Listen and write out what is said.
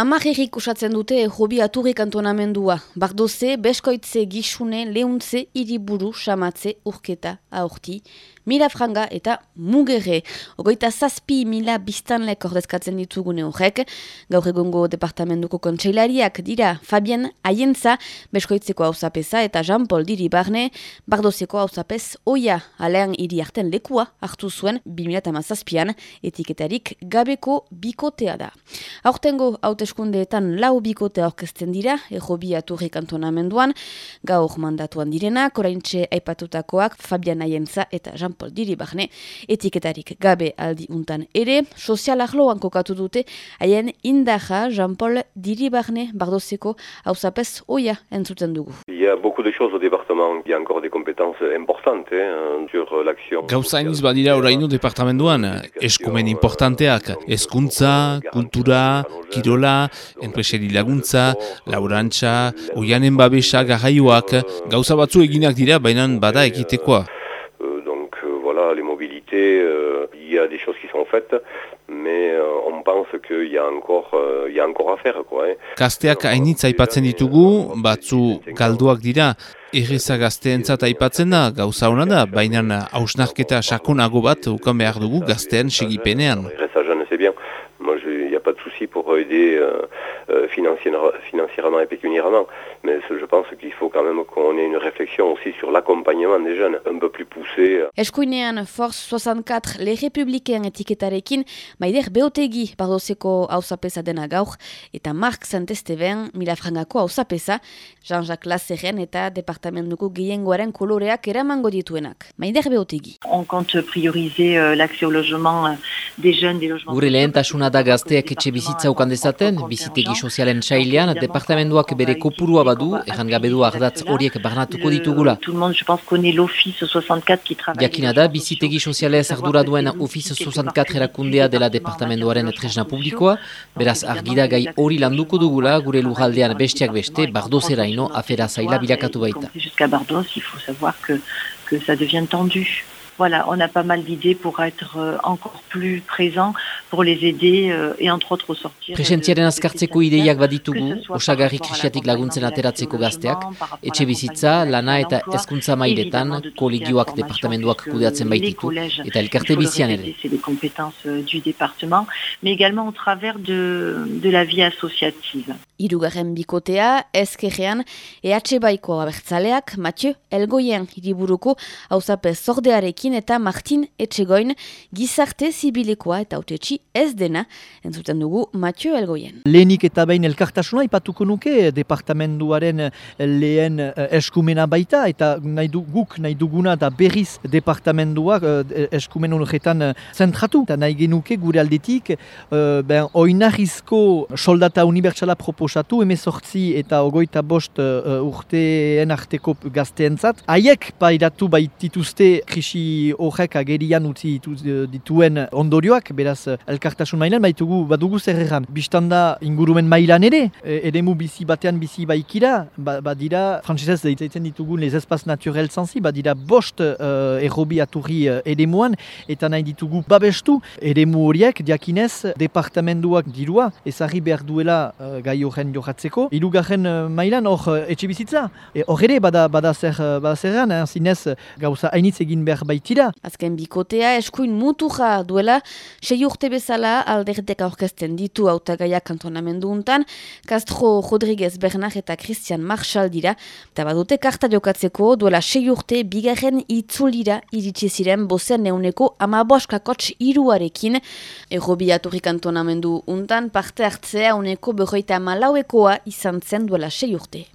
Amagerik usatzen dute hobi aturrik antonamendua. Bardoze, beskoitze, gixune, leuntze, iriburu, samatze, urketa, aurti, mila franga eta mugere. Ogoita zazpi mila biztanlek ordezkatzen ditugune horrek. Gaur egongo departamentuko kontseilariak dira Fabien Aientza, beskoitzeko hauzapeza eta Jean-Paul Diri Barne, bardozeko hauzapez oia alean hiri arten lekua hartu zuen 2008an etiketarik gabeko bikotea da. Aurtengo haute hauteskundeetan lau bikote aurkezten dira, errobi aturri kantonamenduan, gaur mandatuan direna, koraintxe aipatutakoak Fabian Aientza eta Jean-Paul Diribarne, etiketarik gabe aldi untan ere, sozial arloan kokatu dute, haien indaja Jean-Paul Diribarne bardozeko hausapez oia entzuten dugu. Il y a beaucoup de choses au département, il y a encore des compétences importantes hein, sur l'action. Gauza iniz badira oraino departamentuan, eskumen importanteak, eskuntza, kultura, kirola, enpreseri laguntza, laurantza, oianen babesa garraioak, gauza batzu eginak dira, baina bada egitekoa. Euh, donc euh, voilà, les mobilités, euh, il y a des choses qui sont faites, mais on pense qu'il y a encore il y a encore à faire quoi. Hein. Kasteak hainitza aipatzen ditugu, batzu galduak dira, Erreza gazteentzat aipatzen da, gauza hona da, baina hausnarketa sakonago bat ukan behar dugu gaztean segipenean. Sais bien. Moi, il n'y a pas de souci pour aider euh, financièrement, financièrement et pécuniairement, mais je pense qu'il faut quand même qu'on ait une réflexion aussi sur l'accompagnement des jeunes, un peu plus poussé. Eskuinean Force 64 Le Republiken etiketarekin, maider beotegi bardozeko hausapesa dena gaur, eta Mark Santesteven milafrangako hausapesa, Jean-Jacques Lasseren eta departamentuko gehiengoaren koloreak eramango dituenak. Maider beotegi. On compte prioriser euh, l'accès au logement euh, des jeunes, des logements... Gure lehentasuna da gazteak etxe bizitza ukan dezaten, bizitegi sozialen sailean, departamentuak bere kopurua badu, erran gabe du ardatz horiek barnatuko ditugula. Tout le monde, je pense, connaît l'Office 64 qui travaille... Jakina da, bizitegi sozialez ardura duen Office 64 erakundea dela departamentuaren tresna publikoa, beraz argira gai hori landuko dugula, gure lujaldean bestiak beste, bardozeraino afera zaila bilakatu baita. Voilà, on a pas mal d'idées pour être euh, encore plus présent, pour les aider euh, et entre autres sortir. Presentziaren azkartzeko ideiak baditugu, osagarri krisiatik laguntzen ateratzeko gazteak, etxe bizitza, lana eta hezkuntza mailetan, kolegioak departamentuak kudeatzen baititu, eta elkarte bizian ere. C'est les compétences euh, du département, mais également au travers de, de la vie associative. Irugarren bikotea, ezkerrean, EH Baiko abertzaleak, Mathieu Elgoien hiriburuko hauzapez zordearekin eta Martin Etxegoin gizarte zibilekoa eta autetxi ez dena, entzuten dugu Mathieu Elgoien. Lehenik eta behin elkartasuna ipatuko nuke departamenduaren lehen eh, eskumena baita eta nahi du, guk nahi duguna da berriz departamenduak eh, eskumen horretan eh, zentratu. Eta nahi genuke gure aldetik ben, oinarrizko soldata unibertsala proposatu emezortzi eta ogoita bost urteen arteko gazteentzat. Haiek pairatu baitituzte krisi horrek agerian utzi dituen ondorioak, beraz elkartasun mailan baitugu badugu zer erran. Bistanda ingurumen mailan ere, e, eremu bizi batean bizi baikira, ba, badira, frantzesez deitzen ditugun les espaz naturel zanzi, badira bost uh, errobi aturri uh, eremuan, eta nahi ditugu babestu eremu horiek, diakinez, departamenduak dirua, ezarri behar duela uh, gai horren johatzeko. Irugarren uh, mailan hor uh, etxe bizitza, hor ere bada, bada zer, bada zerran, eh, zinez gauza hainitz egin behar baitira. Azken bikotea eskuin mutuja duela, sei urte bezala alderdeak aurkezten ditu hautagaiak kantonamendu untan, Castro Rodriguez Bernard eta Christian Marshall dira, eta badute karta jokatzeko duela sei urte bigarren itzulira iritsi ziren bozean neuneko amaboskakotx iruarekin, errobiaturri kantonamendu untan parte hartzea uneko berroita malauekoa izan zen duela sei urte.